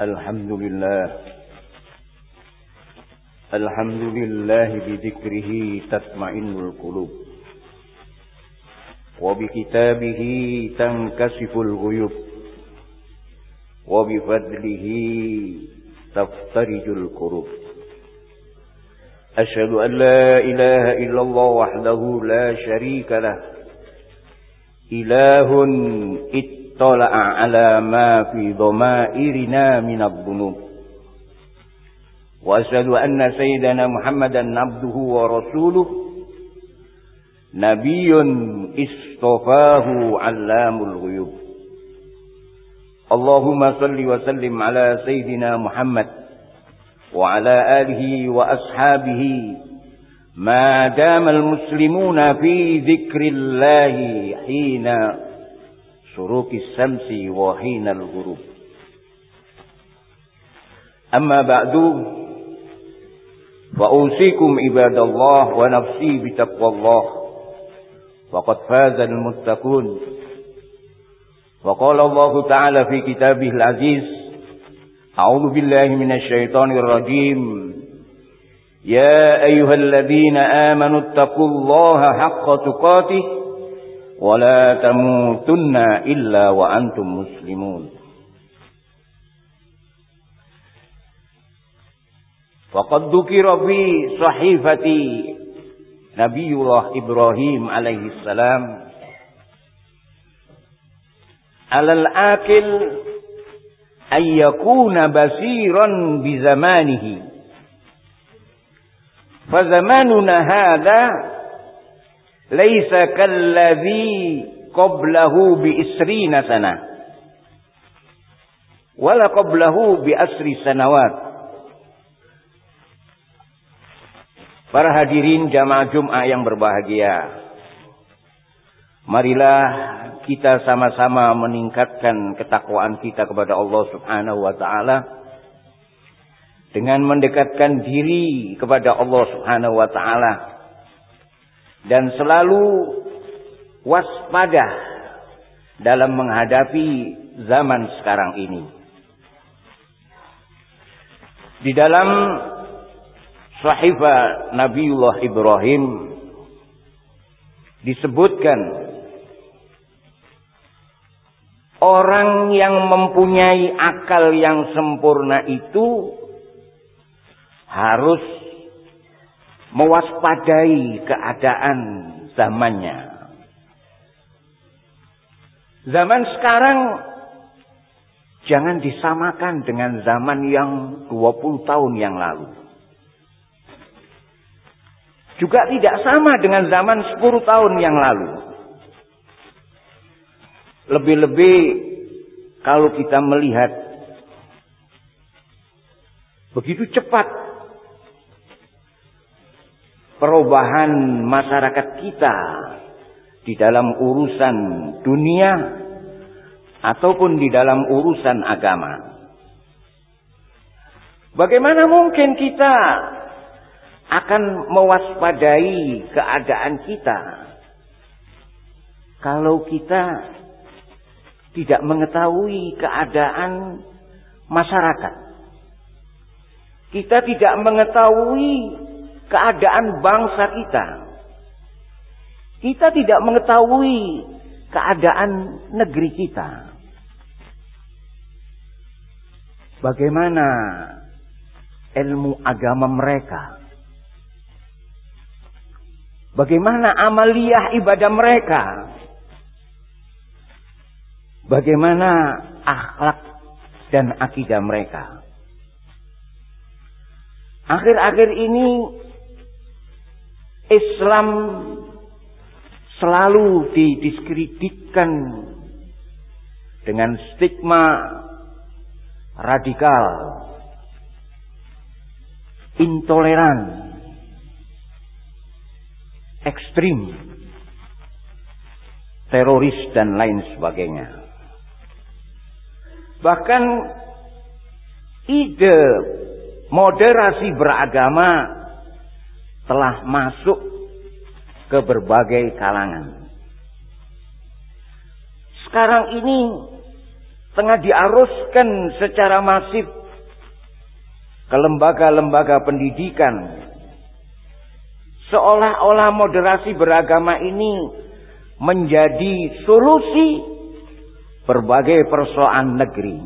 الحمد لله. الحمد لله بذكره تطمئن القلوب. وبكتابه تنكشف الغيوب. وبفضله تفترج الكروب. أشهد أن لا إله إلا الله وحده لا شريك له. إله اطلع على ما في ضمائرنا من الذنوب وأشهد أن سيدنا محمدا عبده ورسوله نبي اصطفاه علام الغيوب. اللهم صل وسلم على سيدنا محمد وعلى آله وأصحابه. ما دام المسلمون في ذكر الله حين شروق الشمس وحين الغروب. أما بعد فأوصيكم عباد الله ونفسي بتقوى الله. وقد فاز المتقون. وقال الله تعالى في كتابه العزيز أعوذ بالله من الشيطان الرجيم. يا أيها الذين آمنوا اتقوا الله حق تقاته. ولا تموتن إلا وأنتم مسلمون. وقد ذكر في صحيفة نبي الله إبراهيم عليه السلام على الآكل أن يكون بصيرا بزمانه. فزماننا هذا Laisa kallazi qablahu bi isri sana. Wala qablahu bi asri sanawat. Para hadirin jamaah Jum'ah yang berbahagia. Marilah kita sama-sama meningkatkan ketakwaan kita kepada Allah Subhanahu wa taala dengan mendekatkan diri kepada Allah Subhanahu wa taala dan selalu waspada dalam menghadapi zaman sekarang ini. Di dalam Sahifah Nabiullah Ibrahim disebutkan orang yang mempunyai akal yang sempurna itu harus mewaspadai keadaan zamannya. Zaman sekarang jangan disamakan dengan zaman yang 20 tahun yang lalu. Juga tidak sama dengan zaman 10 tahun yang lalu. Lebih-lebih kalau kita melihat begitu cepat perubahan masyarakat kita di dalam urusan dunia ataupun di dalam urusan agama. Bagaimana mungkin kita akan mewaspadai keadaan kita. Kalau kita tidak mengetahui keadaan masyarakat. Kita tidak mengetahui keadaan bangsa kita. Kita tidak mengetahui keadaan negeri kita. Bagaimana ilmu agama mereka? Bagaimana amaliyah ibadah mereka? Bagaimana akhlak dan akidah mereka? Akhir-akhir ini Islam selalu didiskreditkan dengan stigma radikal, intoleran, ekstrim, teroris dan lain sebagainya. Bahkan ide moderasi beragama telah masuk ke berbagai kalangan. Sekarang ini tengah diaruskan secara masif ke lembaga-lembaga pendidikan. Seolah-olah moderasi beragama ini menjadi solusi berbagai persoalan negeri.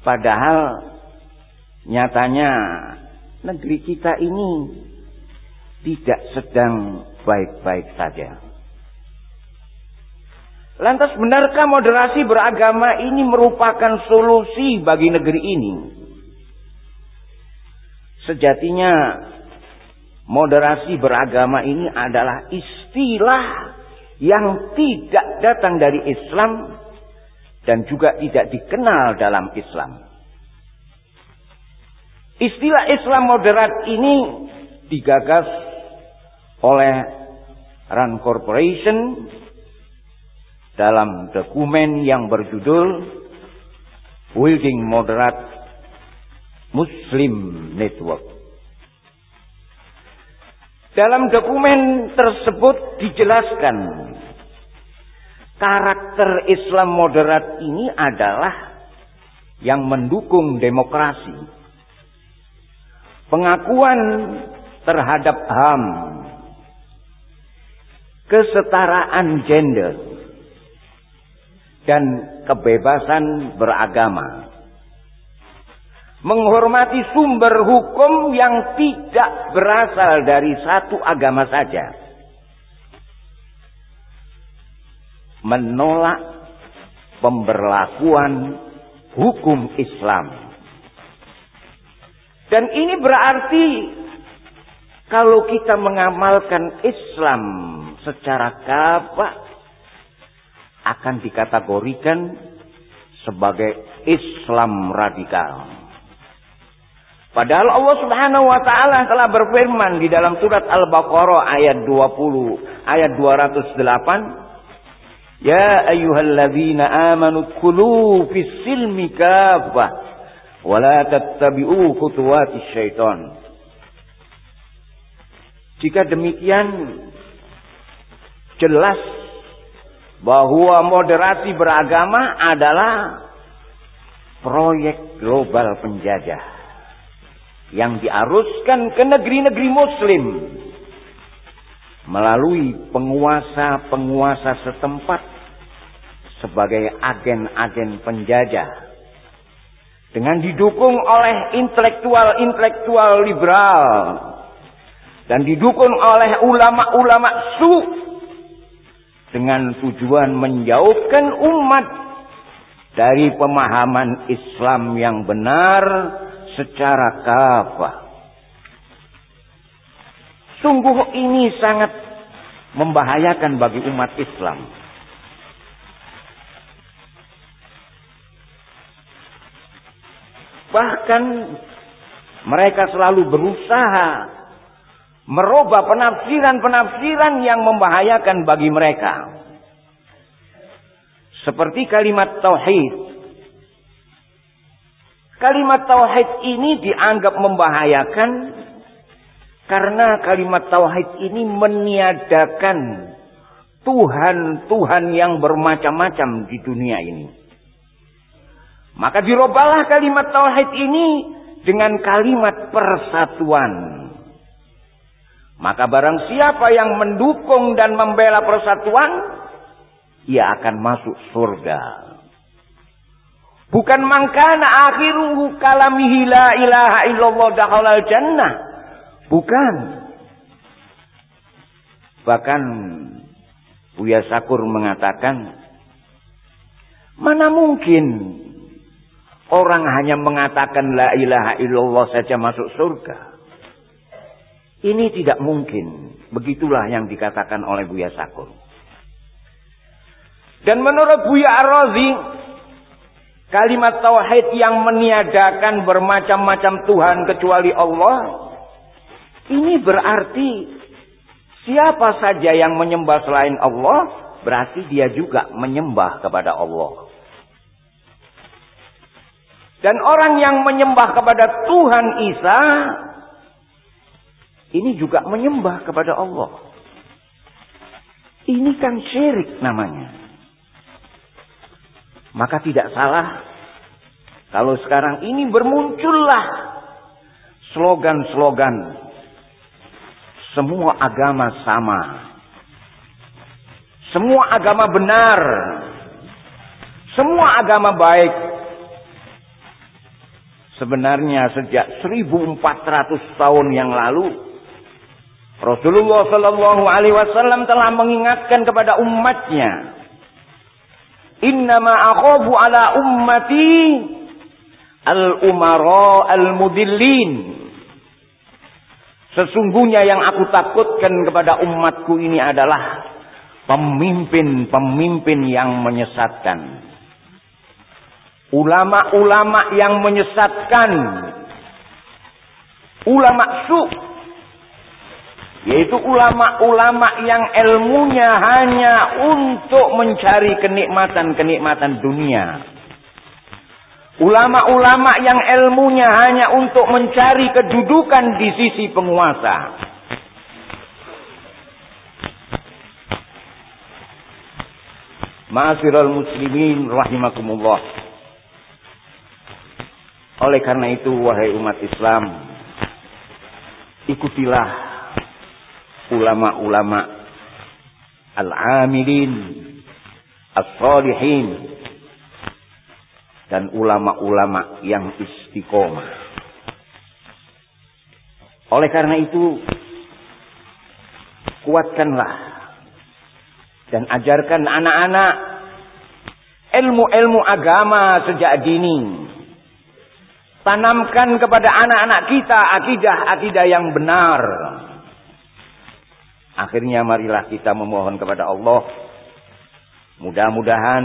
Padahal nyatanya negeri kita ini tidak sedang baik-baik saja. Lantas benarkah moderasi beragama ini merupakan solusi bagi negeri ini? Sejatinya moderasi beragama ini adalah istilah yang tidak datang dari Islam dan juga tidak dikenal dalam Islam. Istilah Islam moderat ini digagas oleh Rand Corporation dalam dokumen yang berjudul Building Moderate Muslim Network. Dalam dokumen tersebut dijelaskan karakter Islam moderat ini adalah yang mendukung demokrasi, pengakuan terhadap HAM, kesetaraan gender, dan kebebasan beragama. Menghormati sumber hukum yang tidak berasal dari satu agama saja. Menolak pemberlakuan hukum Islam. Dan ini berarti kalau kita mengamalkan Islam secara kafah akan dikategorikan sebagai Islam radikal. Padahal Allah Subhanahu wa taala telah berfirman di dalam surat Al-Baqarah ayat 20 ayat 208 Ya ayyuhalladzina amanu kulu fis silmi kafah wa la tattabi'u khutuwatis syaitan. Jika demikian jelas bahwa moderasi beragama adalah proyek global penjajah yang diaruskan ke negeri-negeri muslim melalui penguasa-penguasa setempat sebagai agen-agen penjajah dengan didukung oleh intelektual-intelektual liberal dan didukung oleh ulama-ulama su dengan tujuan menjauhkan umat dari pemahaman Islam yang benar secara kafah. Sungguh ini sangat membahayakan bagi umat Islam. Bahkan mereka selalu berusaha merubah penafsiran-penafsiran yang membahayakan bagi mereka. Seperti kalimat tauhid. Kalimat tauhid ini dianggap membahayakan karena kalimat tauhid ini meniadakan Tuhan-Tuhan yang bermacam-macam di dunia ini. Maka dirobalah kalimat tauhid ini dengan kalimat persatuan. Maka barang siapa yang mendukung dan membela persatuan, ia akan masuk surga. Bukan mangkana akhiruhu kalamihi la ilaha illallah dakhalal jannah. Bukan. Bahkan Buya Sakur mengatakan, mana mungkin orang hanya mengatakan la ilaha illallah saja masuk surga. Ini tidak mungkin. Begitulah yang dikatakan oleh Buya Sakur. Dan menurut Buya Ar-Razi, kalimat tauhid yang meniadakan bermacam-macam Tuhan kecuali Allah, ini berarti siapa saja yang menyembah selain Allah, berarti dia juga menyembah kepada Allah. Dan orang yang menyembah kepada Tuhan Isa ini juga menyembah kepada Allah. Ini kan syirik namanya. Maka tidak salah kalau sekarang ini bermuncullah slogan-slogan semua agama sama. Semua agama benar. Semua agama baik. Sebenarnya sejak 1400 tahun yang lalu Rasulullah Shallallahu Alaihi Wasallam telah mengingatkan kepada umatnya, Innama akhafu ala ummati al umara al mudillin. Sesungguhnya yang aku takutkan kepada umatku ini adalah pemimpin-pemimpin yang menyesatkan. Ulama-ulama yang menyesatkan. Ulama su yaitu ulama-ulama yang ilmunya hanya untuk mencari kenikmatan-kenikmatan dunia. Ulama-ulama yang ilmunya hanya untuk mencari kedudukan di sisi penguasa. Ma'asyiral muslimin rahimakumullah. Oleh karena itu wahai umat Islam, ikutilah ulama-ulama al-amilin as-salihin dan ulama-ulama yang istiqomah. Oleh karena itu, kuatkanlah dan ajarkan anak-anak ilmu-ilmu agama sejak dini. Tanamkan kepada anak-anak kita akidah-akidah yang benar. Akhirnya marilah kita memohon kepada Allah. Mudah-mudahan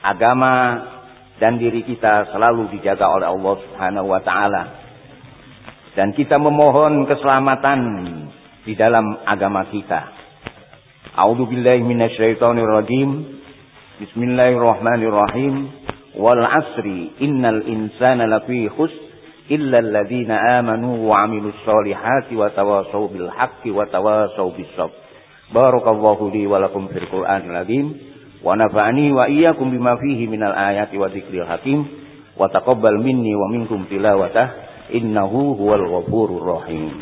agama dan diri kita selalu dijaga oleh Allah Subhanahu wa taala. Dan kita memohon keselamatan di dalam agama kita. A'udzu billahi minasyaitonir rajim. Bismillahirrahmanirrahim. 'Asri innal insana lafi khusr إلا الذين آمنوا وعملوا الصالحات وتواصوا بالحق وتواصوا بالصبر. بارك الله لي ولكم في القرآن العظيم ونفعني وإياكم بما فيه من الآيات وذكر الحكيم. وتقبل مني ومنكم تلاوته إنه هو الغفور الرحيم.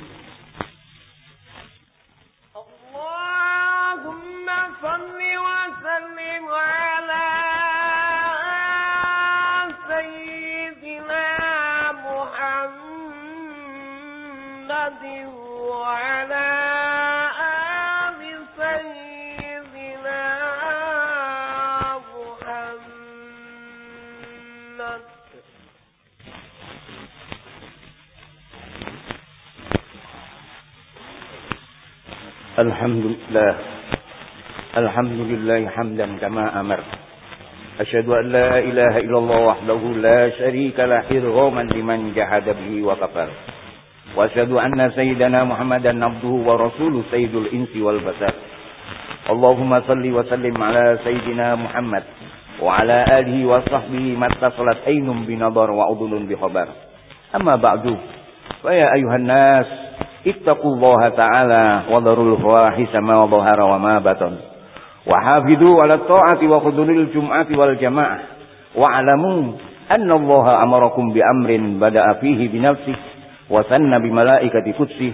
الحمد لله الحمد لله حمدا كما أمر. أشهد أن لا إله إلا الله وحده لا شريك له إرغاما لمن جحد به وكفر. وأشهد أن سيدنا محمدا عبده ورسوله سيد الإنس والبشر. اللهم صل وسلم على سيدنا محمد وعلى آله وصحبه ما اتصلت عين بنظر وعضل بخبر. أما بعد فيا أيها الناس اتقوا الله تعالى وذروا الفواحش ما ظهر وما بطن وحافظوا على الطاعة وخذوا الجمعة والجماعة واعلموا أن الله أمركم بأمر بدأ فيه بنفسه وثن بملائكة قدسه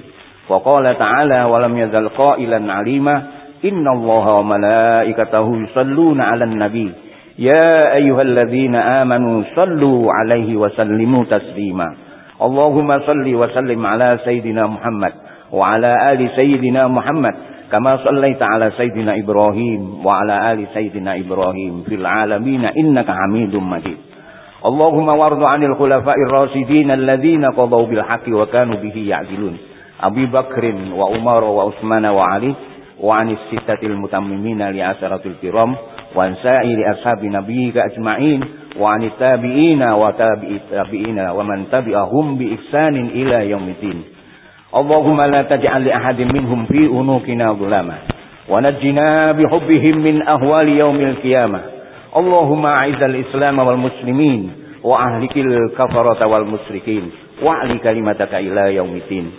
وقال تعالى ولم يزل قائلا عليما إن الله وملائكته يصلون على النبي يا أيها الذين آمنوا صلوا عليه وسلموا تسليما اللهم صل وسلم على سيدنا محمد وعلى آل سيدنا محمد كما صليت على سيدنا إبراهيم وعلى آل سيدنا إبراهيم في العالمين إنك حميد مجيد. اللهم وارض عن الخلفاء الراشدين الذين قضوا بالحق وكانوا به يعدلون. أبي بكر وعمر وعثمان وعلي وعن الستة المتممين لعشرة الكرام وعن سائر أصحاب نبيك أجمعين وعن التابعين وتابع التابعين ومن تبعهم بإحسان إلى يوم الدين. اللهم لا تجعل لأحد منهم في أنوكنا ظلاما ونجنا بحبهم من أهوال يوم القيامة. اللهم أعز الإسلام والمسلمين وأهلك الكفرة والمشركين وأعلي كلمتك إلى يوم الدين.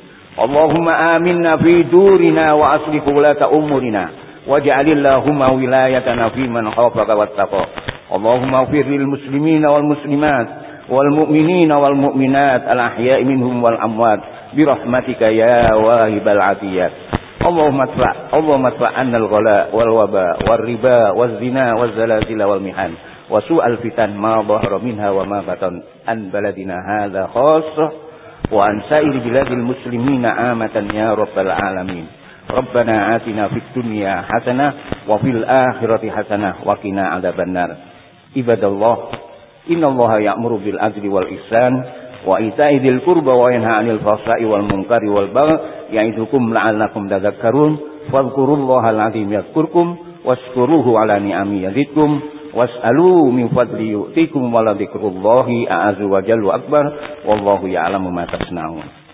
اللهم آمنا في دورنا وأصلح ولاة أمورنا واجعل اللهم ولايتنا في من خافك واتقى. اللهم اغفر للمسلمين والمسلمات والمؤمنين والمؤمنات الأحياء منهم والأموات برحمتك يا واهب العافيات. اللهم ادفع اللهم ادفع عنا الغلاء والوباء والربا والزنا والزلازل والمحن وسوء الفتن ما ظهر منها وما بطن عن بلدنا هذا خاصة وعن سائر بلاد المسلمين عامة يا رب العالمين. Rabbana atina fid dunya hasanah wa fil akhirati hasanah wa qina adzabannar. Ibadallah, innallaha ya'muru bil adli wal ihsan wa ita'i dzil qurba wa yanha 'anil fahsai wal munkari wal baghi ya'idukum la'allakum tadhakkarun. Fadhkurullaha al-'azim yadhkurkum washkuruhu 'ala ni'amihi yazidkum. Was'alu min fadli yu'tikum wa la dzikrullahi a'azza wa jalla akbar wallahu ya'lamu ma tasna'un.